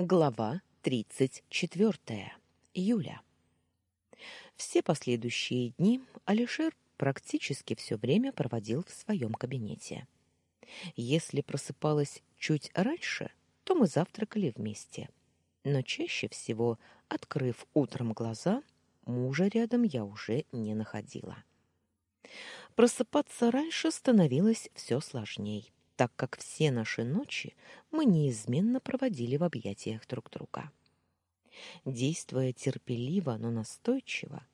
Глава 34. Юля. Все последующие дни Алишер практически все время проводил в своем кабинете. Если просыпалась чуть раньше, то мы завтракали вместе. Но чаще всего, открыв утром глаза, мужа рядом я уже не находила. Просыпаться раньше становилось все сложней так как все наши ночи мы неизменно проводили в объятиях друг друга. Действуя терпеливо, но настойчиво,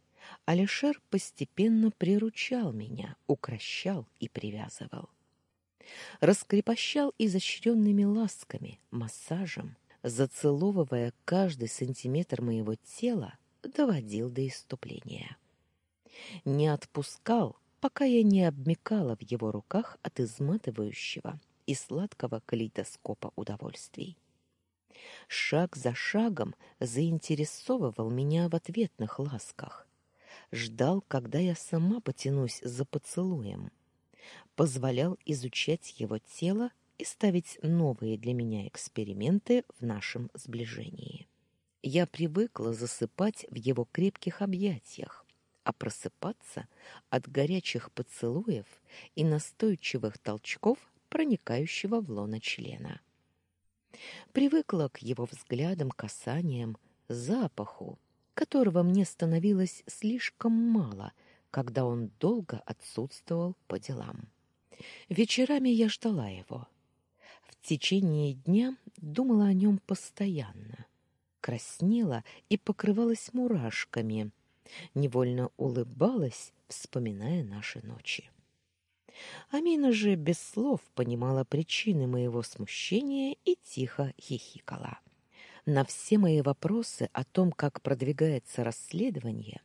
Алишер постепенно приручал меня, укращал и привязывал. Раскрепощал изощренными ласками, массажем, зацеловывая каждый сантиметр моего тела, доводил до иступления. Не отпускал, пока я не обмекала в его руках от изматывающего и сладкого калейдоскопа удовольствий. Шаг за шагом заинтересовывал меня в ответных ласках. Ждал, когда я сама потянусь за поцелуем. Позволял изучать его тело и ставить новые для меня эксперименты в нашем сближении. Я привыкла засыпать в его крепких объятиях, а просыпаться от горячих поцелуев и настойчивых толчков, проникающего в лоно члена. Привыкла к его взглядам, касаниям, запаху, которого мне становилось слишком мало, когда он долго отсутствовал по делам. Вечерами я ждала его. В течение дня думала о нем постоянно. Краснела и покрывалась мурашками — невольно улыбалась, вспоминая наши ночи. Амина же без слов понимала причины моего смущения и тихо хихикала. На все мои вопросы о том, как продвигается расследование,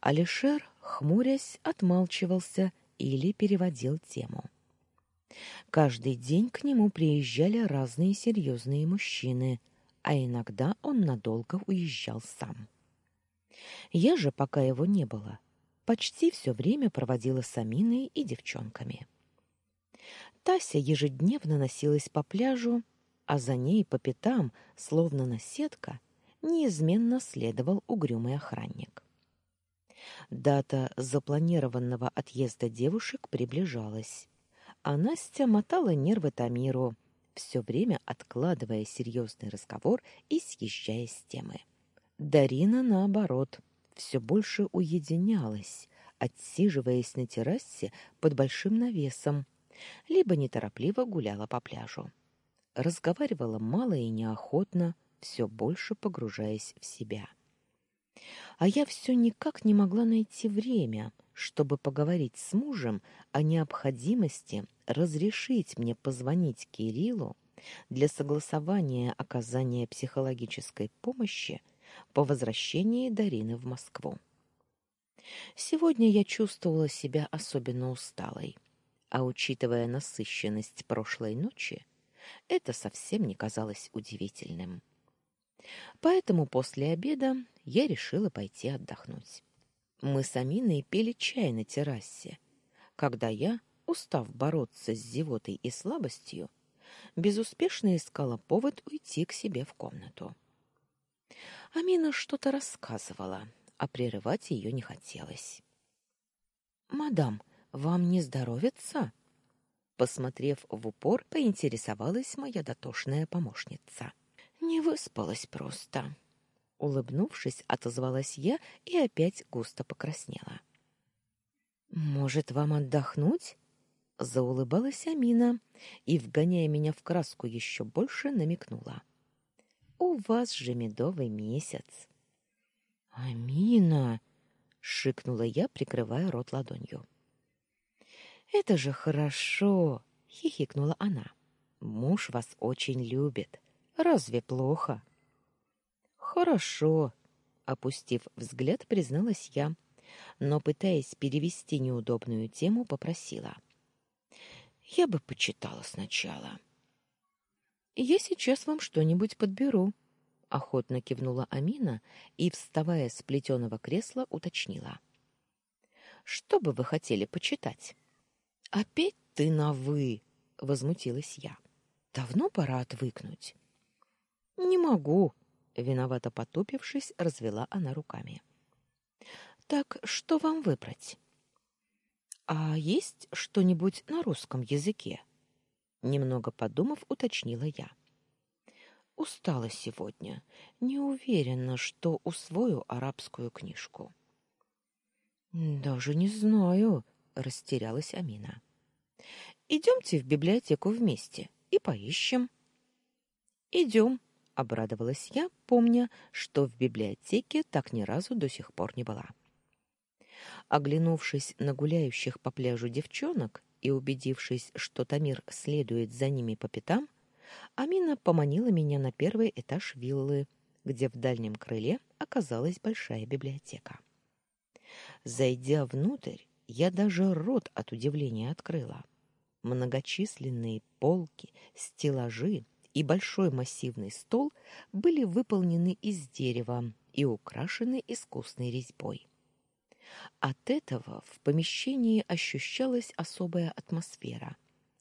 Алишер, хмурясь, отмалчивался или переводил тему. Каждый день к нему приезжали разные серьезные мужчины, а иногда он надолго уезжал сам. Я же, пока его не было, почти все время проводила с Аминой и девчонками. Тася ежедневно носилась по пляжу, а за ней по пятам, словно наседка, неизменно следовал угрюмый охранник. Дата запланированного отъезда девушек приближалась, а Настя мотала нервы Тамиру, все время откладывая серьезный разговор и съезжая с темы. Дарина, наоборот, все больше уединялась, отсиживаясь на террасе под большим навесом, либо неторопливо гуляла по пляжу. Разговаривала мало и неохотно, все больше погружаясь в себя. А я все никак не могла найти время, чтобы поговорить с мужем о необходимости разрешить мне позвонить Кириллу для согласования оказания психологической помощи по возвращении Дарины в Москву. Сегодня я чувствовала себя особенно усталой, а учитывая насыщенность прошлой ночи, это совсем не казалось удивительным. Поэтому после обеда я решила пойти отдохнуть. Мы с Аминой пили чай на террасе, когда я, устав бороться с зевотой и слабостью, безуспешно искала повод уйти к себе в комнату. Амина что-то рассказывала, а прерывать ее не хотелось. «Мадам, вам не здоровится?» Посмотрев в упор, поинтересовалась моя дотошная помощница. «Не выспалась просто». Улыбнувшись, отозвалась я и опять густо покраснела. «Может, вам отдохнуть?» Заулыбалась Амина и, вгоняя меня в краску еще больше, намекнула. У вас же медовый месяц. Амина, шикнула я, прикрывая рот ладонью. Это же хорошо, хихикнула она. Муж вас очень любит. Разве плохо? Хорошо, опустив взгляд, призналась я, но пытаясь перевести неудобную тему, попросила: Я бы почитала сначала. Я сейчас вам что-нибудь подберу, охотно кивнула Амина и, вставая с плетеного кресла, уточнила: Что бы вы хотели почитать? Опять ты на вы, возмутилась я. Давно пора отвыкнуть. Не могу, виновато потупившись, развела она руками. Так что вам выбрать? А есть что-нибудь на русском языке? Немного подумав, уточнила я. Устала сегодня. Не уверена, что усвою арабскую книжку. Даже не знаю, растерялась Амина. Идемте в библиотеку вместе и поищем. Идем, обрадовалась я, помня, что в библиотеке так ни разу до сих пор не была. Оглянувшись на гуляющих по пляжу девчонок и убедившись, что Тамир следует за ними по пятам, Амина поманила меня на первый этаж виллы, где в дальнем крыле оказалась большая библиотека. Зайдя внутрь, я даже рот от удивления открыла. Многочисленные полки, стеллажи и большой массивный стол были выполнены из дерева и украшены искусной резьбой. От этого в помещении ощущалась особая атмосфера,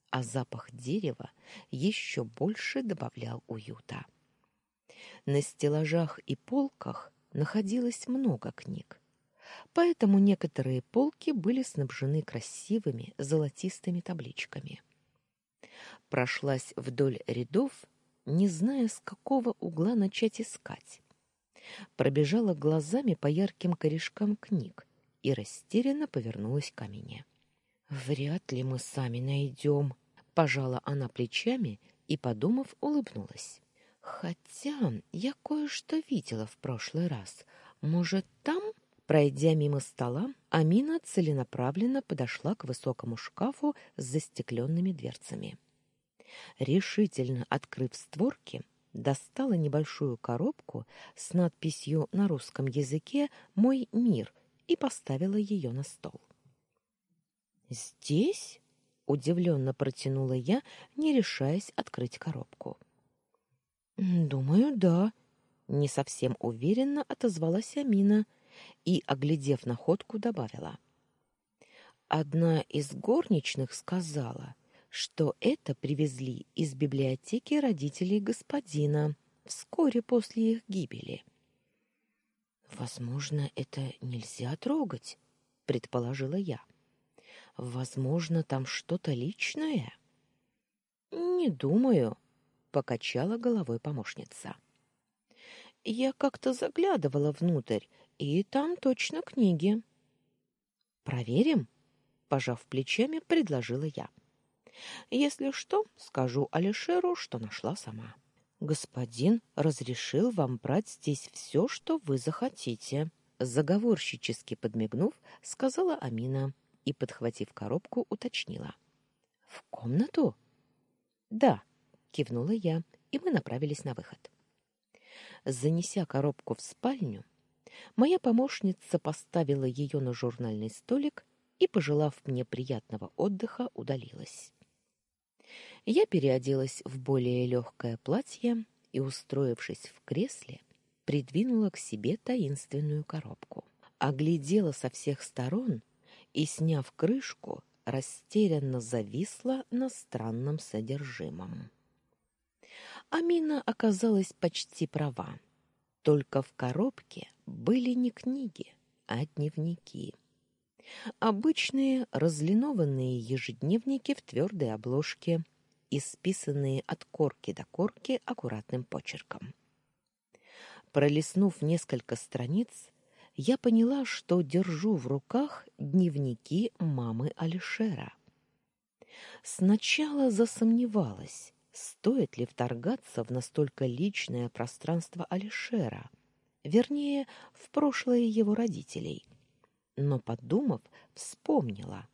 а запах дерева еще больше добавлял уюта. На стеллажах и полках находилось много книг, поэтому некоторые полки были снабжены красивыми золотистыми табличками. Прошлась вдоль рядов, не зная, с какого угла начать искать. Пробежала глазами по ярким корешкам книг и растерянно повернулась к Амине. «Вряд ли мы сами найдем», — пожала она плечами и, подумав, улыбнулась. «Хотя я кое-что видела в прошлый раз. Может, там...» Пройдя мимо стола, Амина целенаправленно подошла к высокому шкафу с застекленными дверцами. Решительно открыв створки, достала небольшую коробку с надписью на русском языке «Мой мир» и поставила ее на стол. «Здесь?» — удивленно протянула я, не решаясь открыть коробку. «Думаю, да», — не совсем уверенно отозвалась Амина и, оглядев находку, добавила. «Одна из горничных сказала, что это привезли из библиотеки родителей господина вскоре после их гибели». Возможно, это нельзя трогать, предположила я. Возможно, там что-то личное. Не думаю, покачала головой помощница. Я как-то заглядывала внутрь, и там точно книги. Проверим, пожав плечами, предложила я. Если что, скажу Алишеру, что нашла сама. Господин разрешил вам брать здесь все, что вы захотите, заговорщически подмигнув, сказала Амина и, подхватив коробку, уточнила: В комнату? Да, кивнула я, и мы направились на выход. Занеся коробку в спальню, моя помощница поставила ее на журнальный столик и, пожелав мне приятного отдыха, удалилась. Я переоделась в более легкое платье и, устроившись в кресле, придвинула к себе таинственную коробку. Оглядела со всех сторон и, сняв крышку, растерянно зависла на странном содержимом. Амина оказалась почти права. Только в коробке были не книги, а дневники. Обычные разлинованные ежедневники в твердой обложке – исписанные от корки до корки аккуратным почерком. Пролистнув несколько страниц, я поняла, что держу в руках дневники мамы Алишера. Сначала засомневалась, стоит ли вторгаться в настолько личное пространство Алишера, вернее, в прошлое его родителей. Но, подумав, вспомнила,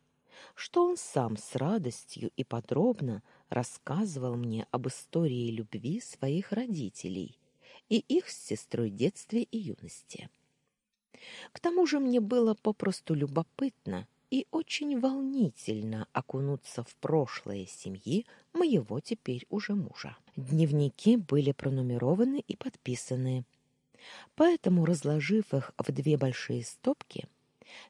что он сам с радостью и подробно рассказывал мне об истории любви своих родителей и их с сестрой детстве и юности. К тому же мне было попросту любопытно и очень волнительно окунуться в прошлое семьи моего теперь уже мужа. Дневники были пронумерованы и подписаны. Поэтому, разложив их в две большие стопки,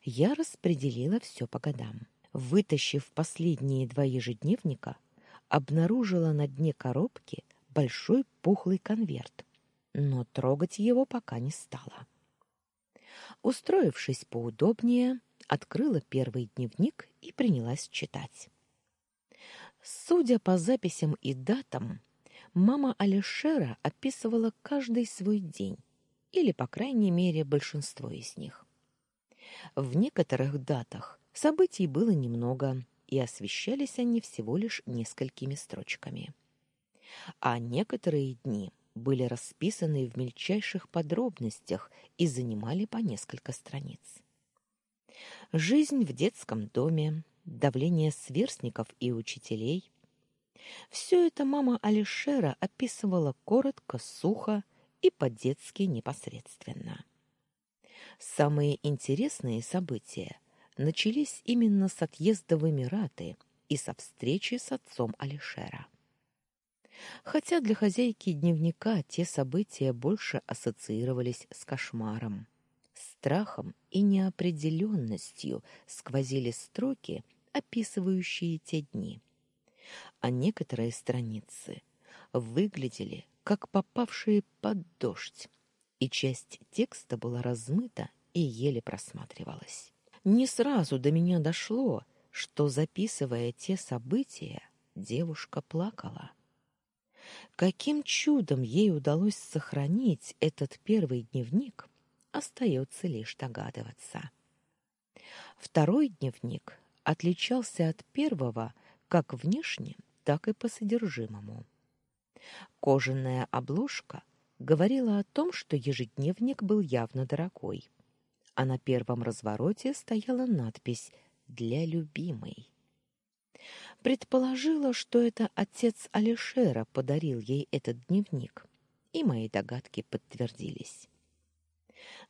я распределила все по годам. Вытащив последние два ежедневника, обнаружила на дне коробки большой пухлый конверт, но трогать его пока не стала. Устроившись поудобнее, открыла первый дневник и принялась читать. Судя по записям и датам, мама Алишера описывала каждый свой день, или, по крайней мере, большинство из них. В некоторых датах событий было немного, и освещались они всего лишь несколькими строчками. А некоторые дни были расписаны в мельчайших подробностях и занимали по несколько страниц. Жизнь в детском доме, давление сверстников и учителей. Все это мама Алишера описывала коротко, сухо и по-детски непосредственно. Самые интересные события начались именно с отъезда в Эмираты и со встречи с отцом Алишера. Хотя для хозяйки дневника те события больше ассоциировались с кошмаром. Страхом и неопределенностью сквозили строки, описывающие те дни. А некоторые страницы выглядели как попавшие под дождь, и часть текста была размыта и еле просматривалась. Не сразу до меня дошло, что, записывая те события, девушка плакала. Каким чудом ей удалось сохранить этот первый дневник, остается лишь догадываться. Второй дневник отличался от первого как внешне, так и по содержимому. Кожаная обложка говорила о том, что ежедневник был явно дорогой, а на первом развороте стояла надпись «Для любимой». Предположила, что это отец Алишера подарил ей этот дневник, и мои догадки подтвердились.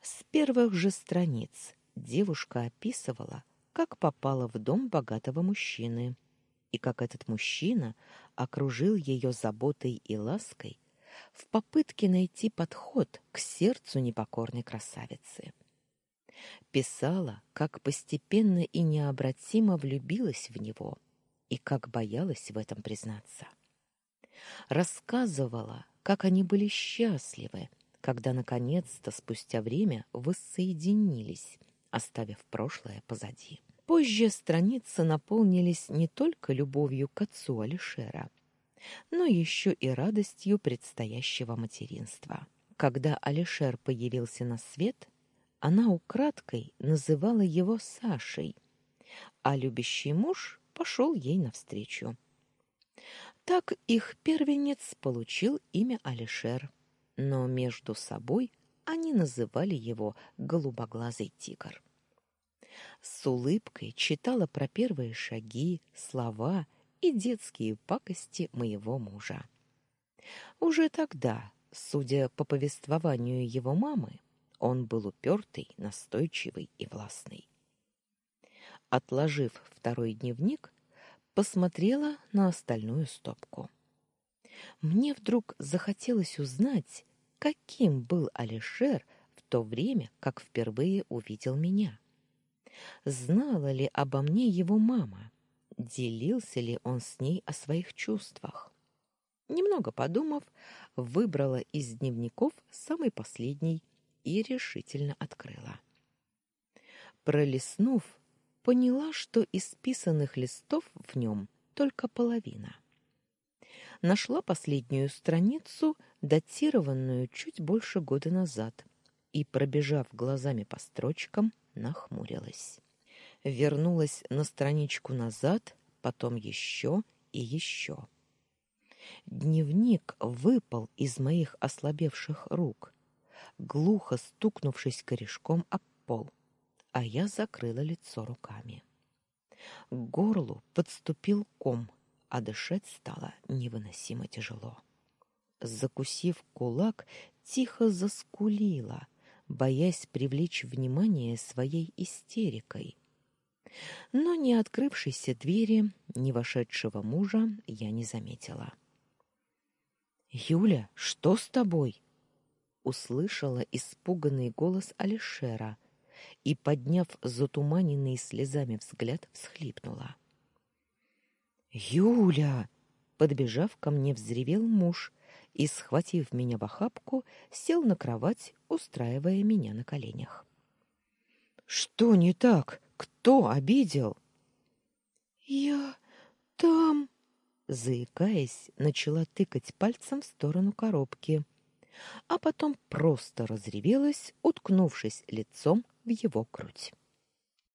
С первых же страниц девушка описывала, как попала в дом богатого мужчины, и как этот мужчина окружил ее заботой и лаской в попытке найти подход к сердцу непокорной красавицы. Писала, как постепенно и необратимо влюбилась в него и как боялась в этом признаться. Рассказывала, как они были счастливы, когда наконец-то спустя время воссоединились, оставив прошлое позади. Позже страницы наполнились не только любовью к отцу Алишера, но еще и радостью предстоящего материнства. Когда Алишер появился на свет, она украдкой называла его Сашей, а любящий муж пошел ей навстречу. Так их первенец получил имя Алишер, но между собой они называли его голубоглазый тигр. С улыбкой читала про первые шаги, слова и детские пакости моего мужа. Уже тогда, судя по повествованию его мамы, он был упертый, настойчивый и властный. Отложив второй дневник, посмотрела на остальную стопку. Мне вдруг захотелось узнать, каким был Алишер в то время, как впервые увидел меня. Знала ли обо мне его мама? делился ли он с ней о своих чувствах. Немного подумав, выбрала из дневников самый последний и решительно открыла. Пролистнув, поняла, что из писанных листов в нем только половина. Нашла последнюю страницу, датированную чуть больше года назад, и, пробежав глазами по строчкам, нахмурилась вернулась на страничку назад, потом еще и еще. Дневник выпал из моих ослабевших рук, глухо стукнувшись корешком об пол, а я закрыла лицо руками. К горлу подступил ком, а дышать стало невыносимо тяжело. Закусив кулак, тихо заскулила, боясь привлечь внимание своей истерикой но ни открывшейся двери, ни вошедшего мужа я не заметила. «Юля, что с тобой?» Услышала испуганный голос Алишера и, подняв затуманенный слезами взгляд, всхлипнула. «Юля!» Подбежав ко мне, взревел муж и, схватив меня в охапку, сел на кровать, устраивая меня на коленях. «Что не так? Кто обидел?» «Я там...» Заикаясь, начала тыкать пальцем в сторону коробки, а потом просто разревелась, уткнувшись лицом в его грудь.